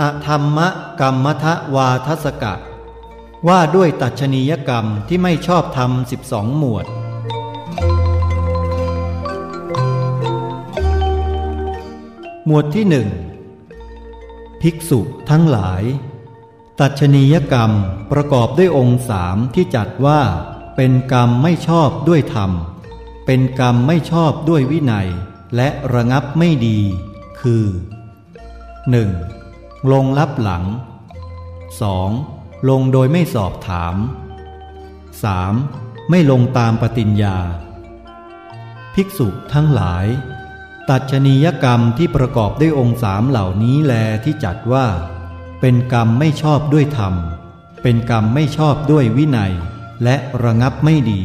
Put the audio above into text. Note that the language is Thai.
อธรรมกรรมทวาทสกะ ว่าด้วยตัชนียกรรมที่ไม่ชอบธรรมสิบสองหมวด หมวดที่หนึ่งภิกษุทั้งหลาย ตัชนียกรรมประกอบด้วยองค์สามที่จัดว่า เป็นกรรมไม่ชอบด้วยธรรม เป็นกรรมไม่ชอบด้วยวินัย และระงับไม่ดี คือ 1. ลงลับหลัง 2. ลงโดยไม่สอบถาม 3. ไม่ลงตามปฏิญญา ภิกษุทั้งหลาย ตัดชนียกรรมที่ประกอบด้วยองค์สามเหล่านี้แลที่จัดว่า เป็นกรรมไม่ชอบด้วยธรรม เป็นกรรมไม่ชอบด้วยวินัย และระงับไม่ดี